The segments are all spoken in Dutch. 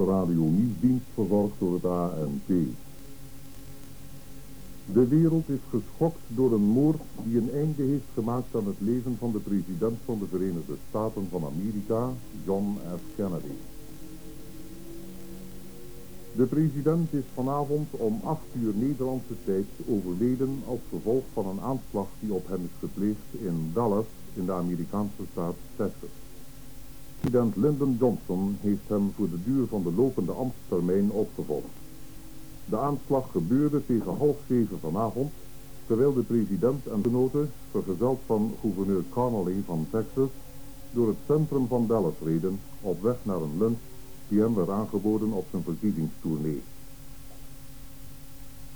Nederlandse radio nieuwsdienst verzorgd door het ANP. De wereld is geschokt door een moord die een einde heeft gemaakt aan het leven van de president van de Verenigde Staten van Amerika, John F. Kennedy. De president is vanavond om 8 uur Nederlandse tijd overleden als gevolg van een aanslag die op hem is gepleegd in Dallas in de Amerikaanse staat Texas. President Lyndon Johnson heeft hem voor de duur van de lopende ambtstermijn opgevolgd. De aanslag gebeurde tegen half zeven vanavond, terwijl de president en genoten, vergezeld van gouverneur Connolly van Texas, door het centrum van Dallas reden op weg naar een lunch die hem werd aangeboden op zijn verkiezingstournee.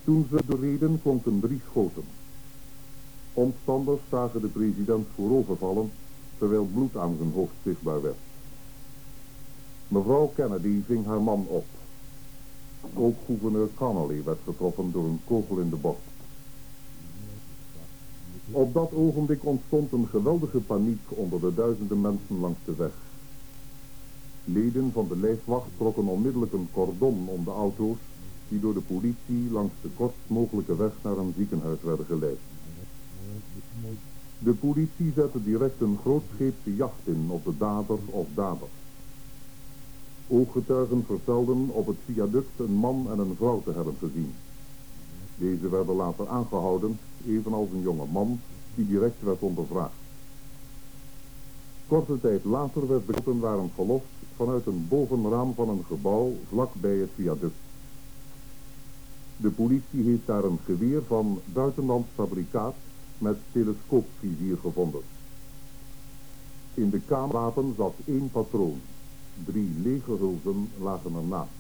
Toen ze reden klonken drie schoten. Omstanders zagen de president voorovervallen, terwijl bloed aan zijn hoofd zichtbaar werd. Mevrouw Kennedy ving haar man op. Ook gouverneur Connolly werd getroffen door een kogel in de borst. Op dat ogenblik ontstond een geweldige paniek onder de duizenden mensen langs de weg. Leden van de lijfwacht trokken onmiddellijk een cordon om de auto's die door de politie langs de kortst mogelijke weg naar een ziekenhuis werden geleid. De politie zette direct een grootscheepse jacht in op de dader of dader. Ooggetuigen vertelden op het viaduct een man en een vrouw te hebben gezien. Deze werden later aangehouden, evenals een jonge man die direct werd ondervraagd. Korte tijd later werd de waren gelost vanuit een bovenraam van een gebouw vlak bij het viaduct. De politie heeft daar een geweer van buitenlands fabrikaat met telescoopvizier gevonden. In de kamerwapen zat één patroon. Drie legerhulzen lagen ernaast.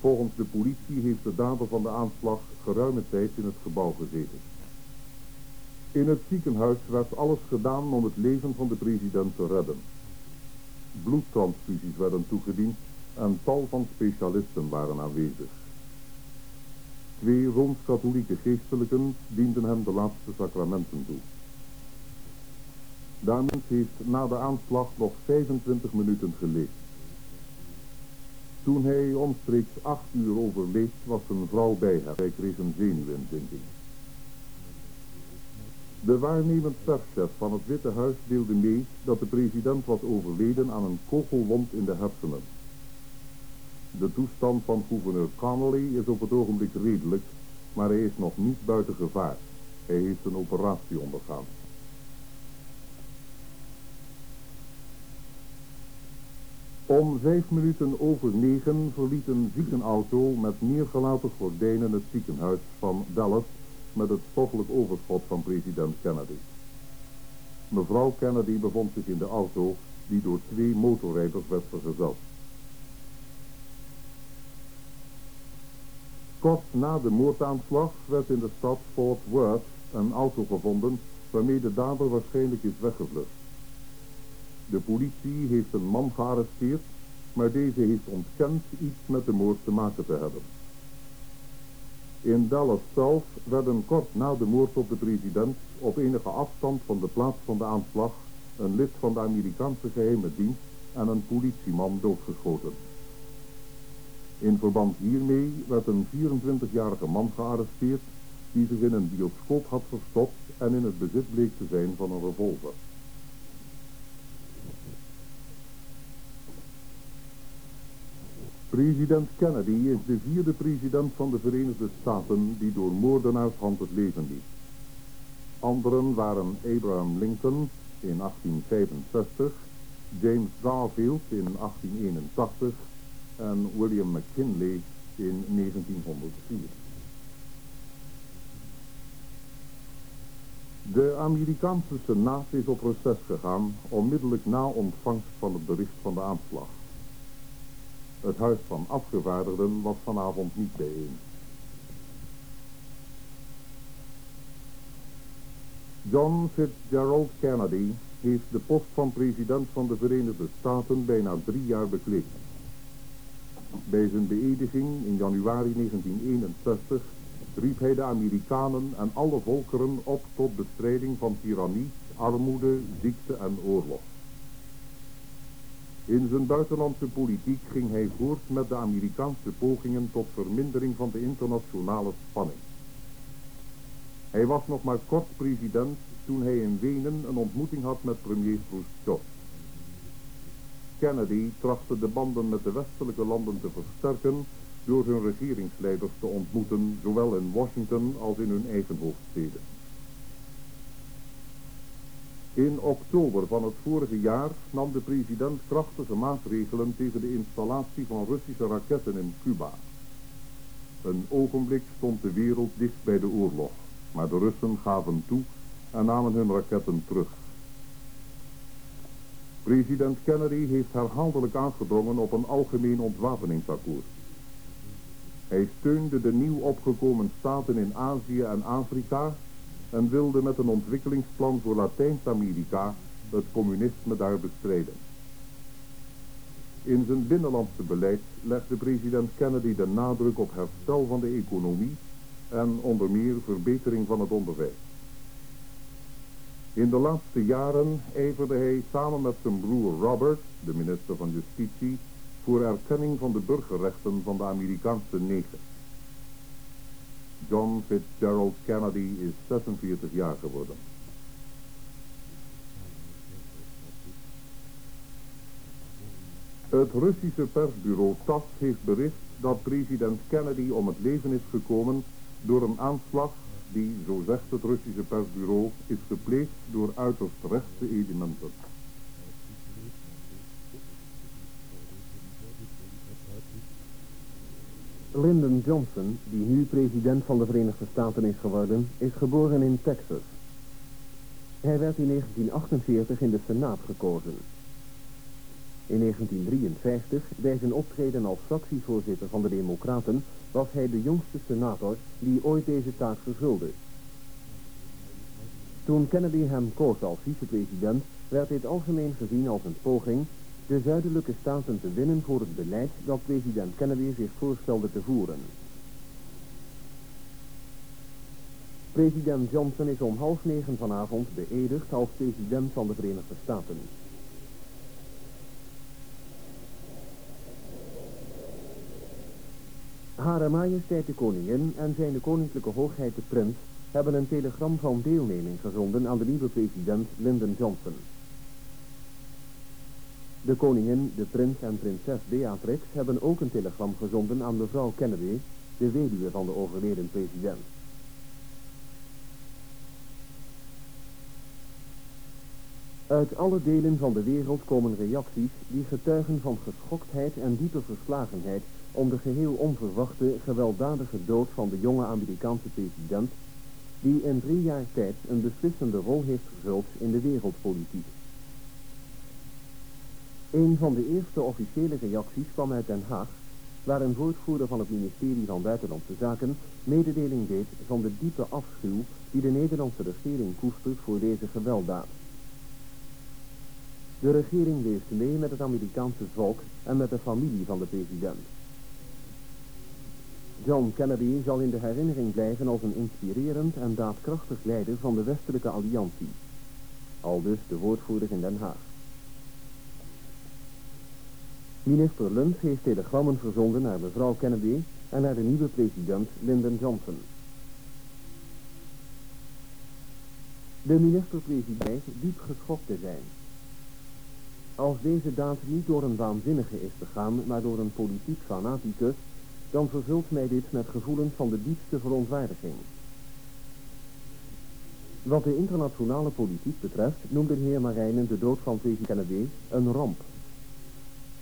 Volgens de politie heeft de dader van de aanslag geruime tijd in het gebouw gezeten. In het ziekenhuis werd alles gedaan om het leven van de president te redden. Bloedtransfusies werden toegediend en tal van specialisten waren aanwezig. Twee Rooms-Katholieke geestelijken dienden hem de laatste sacramenten toe. Daarmee heeft na de aanslag nog 25 minuten geleefd. Toen hij omstreeks acht uur overleed, was zijn vrouw bij hem. Hij kreeg een zenuwinzinking. De waarnemend perschef van het Witte Huis deelde mee dat de president was overleden aan een kogelwond in de hersenen. De toestand van gouverneur Connolly is op het ogenblik redelijk, maar hij is nog niet buiten gevaar. Hij heeft een operatie ondergaan. Om vijf minuten over negen verliet een ziekenauto met neergelaten gordijnen het ziekenhuis van Dallas met het stoffelijk overschot van president Kennedy. Mevrouw Kennedy bevond zich in de auto die door twee motorrijders werd vergezeld. Kort na de moordaanslag werd in de stad Fort Worth een auto gevonden waarmee de dader waarschijnlijk is weggevlucht. De politie heeft een man gearresteerd, maar deze heeft ontkend iets met de moord te maken te hebben. In Dallas zelf werden kort na de moord op de president op enige afstand van de plaats van de aanslag een lid van de Amerikaanse geheime dienst en een politieman doodgeschoten. In verband hiermee werd een 24-jarige man gearresteerd die zich in een bioscoop had verstopt en in het bezit bleek te zijn van een revolver. President Kennedy is de vierde president van de Verenigde Staten die door moordenaarshand het leven liet. Anderen waren Abraham Lincoln in 1865, James Garfield in 1881 en William McKinley in 1904. De Amerikaanse Senaat is op reces gegaan onmiddellijk na ontvangst van het bericht van de aanslag. Het Huis van Afgevaardigden was vanavond niet bijeen. John Fitzgerald Kennedy heeft de post van president van de Verenigde Staten bijna drie jaar bekleed. Bij zijn beëdiging in januari 1961 riep hij de Amerikanen en alle volkeren op tot bestrijding van tirannie, armoede, ziekte en oorlog. In zijn buitenlandse politiek ging hij voort met de Amerikaanse pogingen tot vermindering van de internationale spanning. Hij was nog maar kort president toen hij in Wenen een ontmoeting had met premier Khrushchev. Kennedy trachtte de banden met de westelijke landen te versterken door hun regeringsleiders te ontmoeten, zowel in Washington als in hun eigen hoofdsteden. In oktober van het vorige jaar nam de president krachtige maatregelen tegen de installatie van Russische raketten in Cuba. Een ogenblik stond de wereld dicht bij de oorlog, maar de Russen gaven toe en namen hun raketten terug. President Kennedy heeft herhaaldelijk aangedrongen op een algemeen ontwapeningsakkoord. Hij steunde de nieuw opgekomen staten in Azië en Afrika en wilde met een ontwikkelingsplan voor Latijns-Amerika het communisme daar bestrijden. In zijn binnenlandse beleid legde president Kennedy de nadruk op herstel van de economie en onder meer verbetering van het onderwijs. In de laatste jaren ijverde hij samen met zijn broer Robert, de minister van Justitie, voor erkenning van de burgerrechten van de Amerikaanse negen. John Fitzgerald Kennedy is 46 jaar geworden. Het Russische persbureau TASS heeft bericht dat president Kennedy om het leven is gekomen door een aanslag die, zo zegt het Russische persbureau, is gepleegd door uiterst rechtse elementen. Lyndon Johnson, die nu president van de Verenigde Staten is geworden, is geboren in Texas. Hij werd in 1948 in de Senaat gekozen. In 1953, bij zijn optreden als fractievoorzitter van de Democraten, was hij de jongste senator die ooit deze taak vervulde. Toen Kennedy hem koos als vicepresident, werd dit algemeen gezien als een poging de zuidelijke staten te winnen voor het beleid dat president Kennedy zich voorstelde te voeren. President Johnson is om half negen vanavond beëdigd als president van de Verenigde Staten. Hare majesteit de koningin en zijn de koninklijke hoogheid de prins hebben een telegram van deelneming gezonden aan de nieuwe president Lyndon Johnson. De koningin, de prins en prinses Beatrix hebben ook een telegram gezonden aan mevrouw Kennedy, de weduwe van de overleden president. Uit alle delen van de wereld komen reacties die getuigen van geschoktheid en diepe verslagenheid om de geheel onverwachte, gewelddadige dood van de jonge Amerikaanse president, die in drie jaar tijd een beslissende rol heeft vervuld in de wereldpolitiek. Een van de eerste officiële reacties kwam uit Den Haag, waar een woordvoerder van het ministerie van Buitenlandse Zaken mededeling deed van de diepe afschuw die de Nederlandse regering koestert voor deze gewelddaad. De regering leeft mee met het Amerikaanse volk en met de familie van de president. John Kennedy zal in de herinnering blijven als een inspirerend en daadkrachtig leider van de westelijke alliantie. Al dus de woordvoerder in Den Haag. Minister Lunt heeft telegrammen verzonden naar mevrouw Kennedy en naar de nieuwe president Lyndon Johnson. De minister-president diep geschokt te zijn. Als deze daad niet door een waanzinnige is gegaan, maar door een politiek fanaticus, dan vervult mij dit met gevoelens van de diepste verontwaardiging. Wat de internationale politiek betreft noemde de heer Marijnen de dood van president Kennedy een ramp.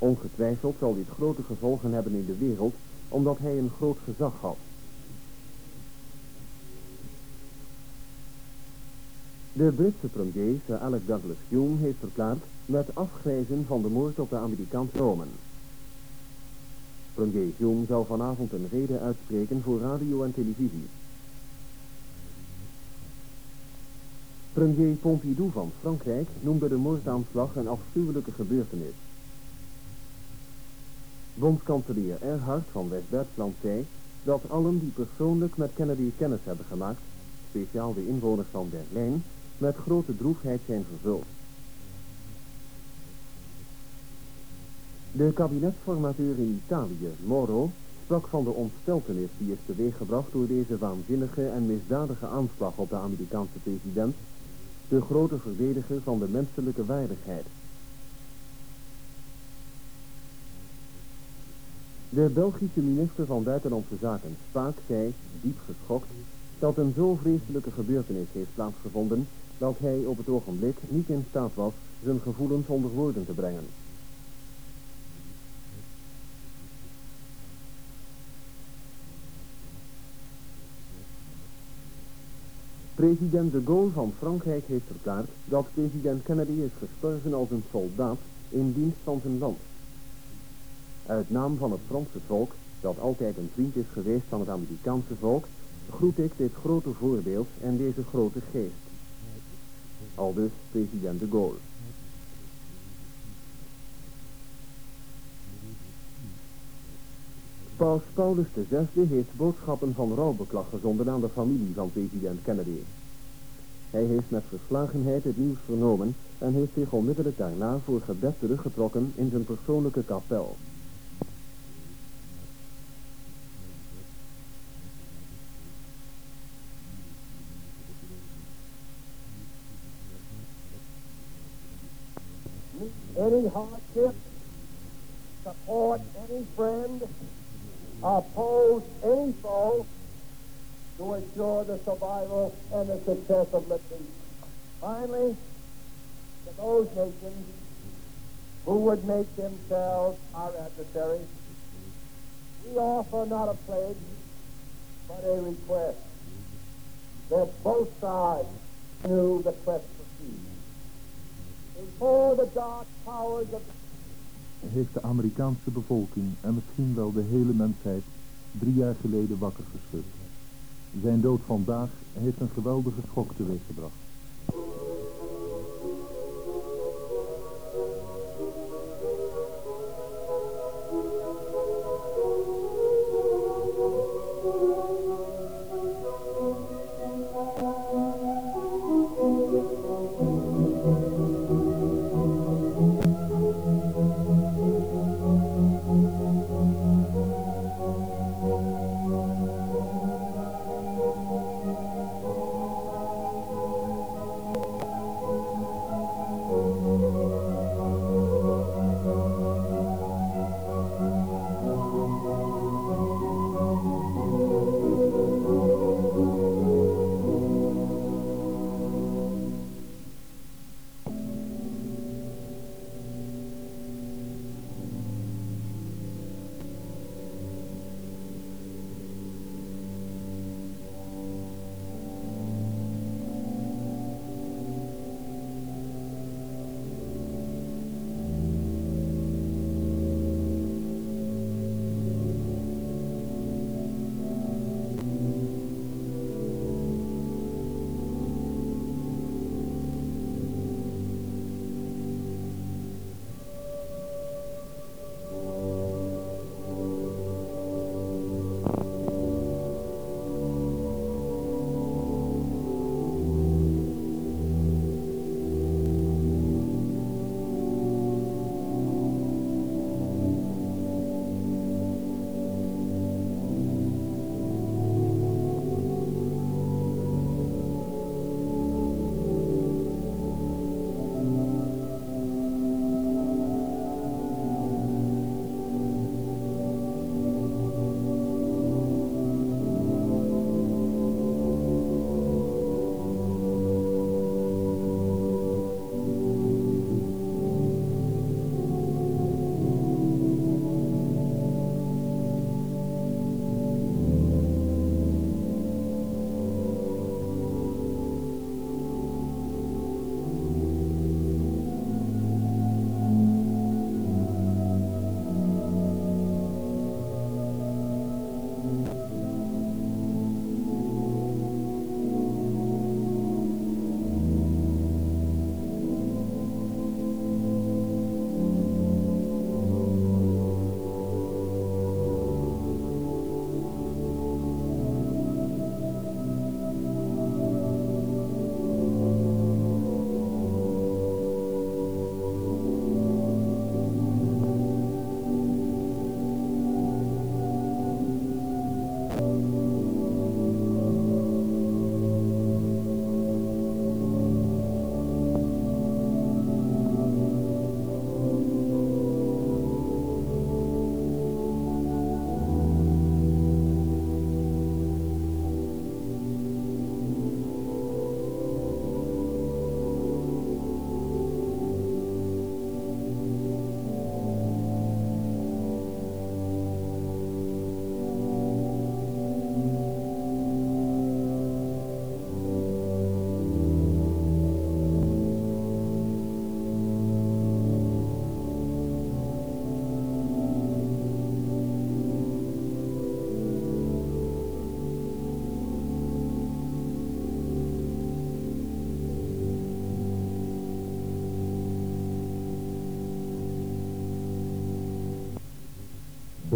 Ongetwijfeld zal dit grote gevolgen hebben in de wereld, omdat hij een groot gezag had. De Britse premier, Sir Alec Douglas Hume, heeft verklaard met afgrijzen van de moord op de Amerikaanse Romen. Premier Hume zal vanavond een reden uitspreken voor radio en televisie. Premier Pompidou van Frankrijk noemde de moordaanslag een afschuwelijke gebeurtenis. Bondskanselier Erhard van West-Duitsland zei dat allen die persoonlijk met Kennedy kennis hebben gemaakt, speciaal de inwoners van Berlijn, met grote droefheid zijn vervuld. De kabinetsformateur in Italië, Moro, sprak van de ontsteltenis die is teweeggebracht door deze waanzinnige en misdadige aanslag op de Amerikaanse president, de grote verdediger van de menselijke waardigheid. De Belgische minister van Buitenlandse Zaken, Spaak, zei, diep geschokt, dat een zo vreselijke gebeurtenis heeft plaatsgevonden dat hij op het ogenblik niet in staat was zijn gevoelens onder woorden te brengen. President de Gaulle van Frankrijk heeft verklaard dat president Kennedy is gestorven als een soldaat in dienst van zijn land. Uit naam van het Franse volk, dat altijd een vriend is geweest van het Amerikaanse volk, groet ik dit grote voorbeeld en deze grote geest. Aldus president de Gaulle. Paus Paulus VI heeft boodschappen van rouwbeklag gezonden aan de familie van president Kennedy. Hij heeft met verslagenheid het nieuws vernomen en heeft zich onmiddellijk daarna voor gebed teruggetrokken in zijn persoonlijke kapel. Any hardship, support any friend, oppose any foe to ensure the survival and the success of liberty. Finally, to those nations who would make themselves our adversaries, we offer not a pledge, but a request that both sides knew the quest heeft de Amerikaanse bevolking en misschien wel de hele mensheid drie jaar geleden wakker geschud. Zijn dood vandaag heeft een geweldige schok teweeggebracht.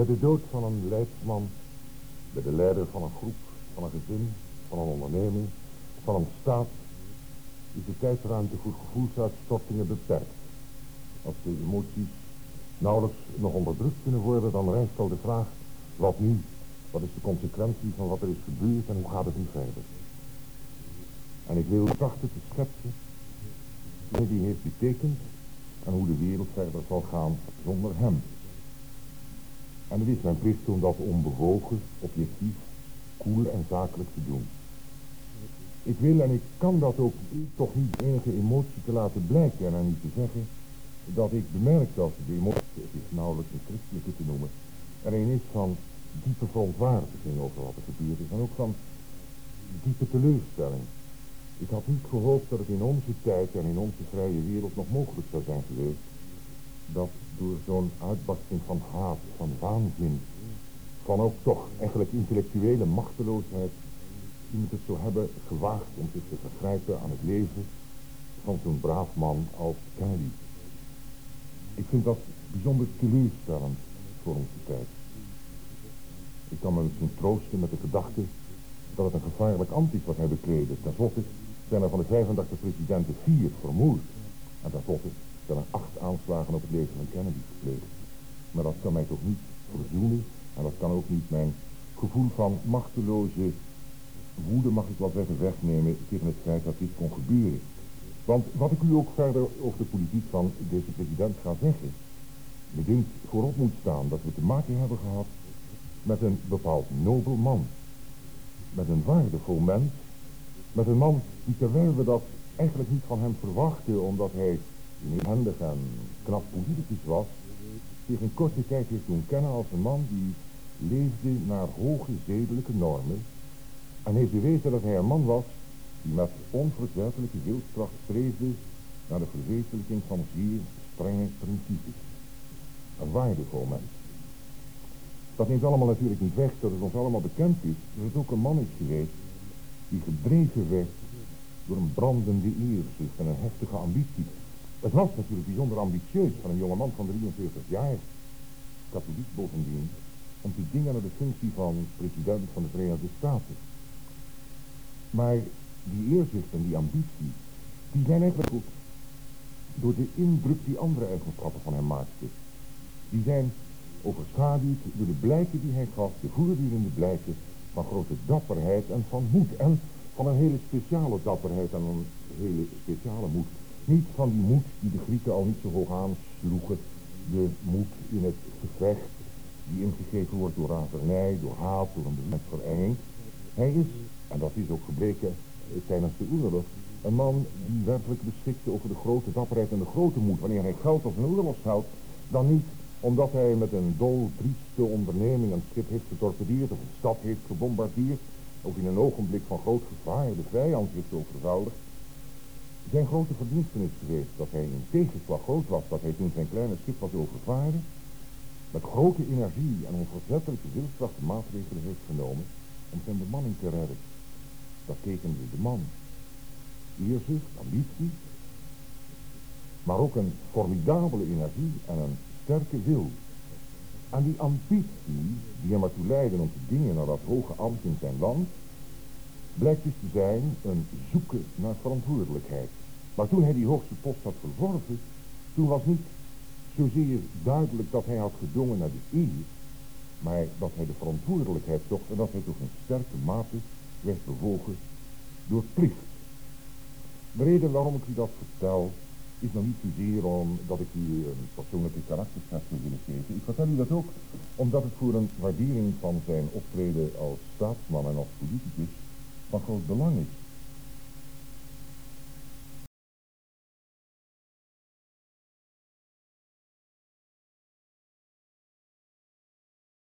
Bij de dood van een leidsman, bij de leider van een groep, van een gezin, van een onderneming, van een staat, is de tijdruimte voor gevoelsuitstortingen beperkt. Als de emoties nauwelijks nog onderdrukt kunnen worden, dan rijst al de vraag, wat nu? Wat is de consequentie van wat er is gebeurd en hoe gaat het nu verder? En ik wil trachten te schetsen wat die heeft betekend en hoe de wereld verder zal gaan zonder hem. En het is mijn plicht om dat onbewogen, objectief, koel en zakelijk te doen. Ik wil en ik kan dat ook toch niet enige emotie te laten blijken en niet te zeggen dat ik bemerk dat de emotie, het is nauwelijks een christelijke te noemen, er een is van diepe verontwaardiging over wat er gebeurd is en ook van diepe teleurstelling. Ik had niet gehoopt dat het in onze tijd en in onze vrije wereld nog mogelijk zou zijn geweest dat door zo'n uitbarsting van haat, van waanzin, van ook toch eigenlijk intellectuele machteloosheid, iemand het zou hebben gewaagd om zich te vergrijpen aan het leven van zo'n braaf man als Kennedy. Ik vind dat bijzonder teleurstellend voor onze tijd. Ik kan me misschien troosten met de gedachte dat het een gevaarlijk is wat hij bekleden. Ten slotte zijn er van de 35 presidenten vier vermoord. En tenslotte zijn er acht aanslagen op het leven van Kennedy gepleegd. Maar dat kan mij toch niet verzoenen. En dat kan ook niet mijn gevoel van machteloze woede, mag ik wel zeggen, wegnemen tegen het feit dat dit kon gebeuren. Want wat ik u ook verder over de politiek van deze president ga zeggen, me voorop moet staan dat we te maken hebben gehad met een bepaald nobel man. Met een waardevol mens. Met een man die terwijl we dat eigenlijk niet van hem verwachten, omdat hij handig en knap politicus was, zich in korte tijd heeft doen kennen als een man die leefde naar hoge zedelijke normen en heeft bewezen dat hij een man was die met onverzettelijke wilskracht streefde naar de verwezenlijking van zeer strenge principes. Een waardevol mens. Dat neemt allemaal natuurlijk niet weg dat het ons allemaal bekend is dat het ook een man is geweest die gedreven werd door een brandende eerzucht en een heftige ambitie. Het was natuurlijk bijzonder ambitieus van een jongeman van 43 jaar, katholiek bovendien, om te dingen naar de functie van president van de Verenigde Staten. Maar die eerzucht en die ambitie, die zijn eigenlijk ook door de indruk die andere eigenschappen van hem maakten. Die zijn overschaduwd door de blijken die hij gaf, de voortdurende blijken van grote dapperheid en van moed. En van een hele speciale dapperheid en een hele speciale moed. Niet van die moed die de Grieken al niet zo hoog aansloegen. De moed in het gevecht die ingegeven wordt door razernij, door haat, door een verenging. Hij is, en dat is ook gebleken tijdens de oorlog, een man die werkelijk beschikte over de grote dapperheid en de grote moed. Wanneer hij geld als een oorlogsheld, dan niet omdat hij met een dol, trieste onderneming een schip heeft getorpedeerd of een stad heeft gebombardeerd, of in een ogenblik van groot gevaar de vijand heeft overvoudigd. Zijn grote verdienste is geweest dat hij in tegenslag groot was, dat hij toen zijn kleine schip was overvaren, met grote energie en onverzettelijke wilskracht maatregelen heeft genomen om zijn bemanning te redden. Dat tekende de man. Eerzucht, ambitie, maar ook een formidabele energie en een sterke wil. En die ambitie die hem ertoe leidde om te dingen naar dat hoge ambt in zijn land, blijkt dus te zijn een zoeken naar verantwoordelijkheid. Maar toen hij die hoogste post had verworven, toen was niet zozeer duidelijk dat hij had gedongen naar de eer, maar dat hij de verantwoordelijkheid zocht en dat hij toch in sterke mate werd bewogen door plicht. De reden waarom ik u dat vertel, is nog niet zozeer omdat ik u een persoonlijke karakterschets wil willen geven. Ik vertel u dat ook omdat het voor een waardering van zijn optreden als staatsman en als politicus van groot belang is.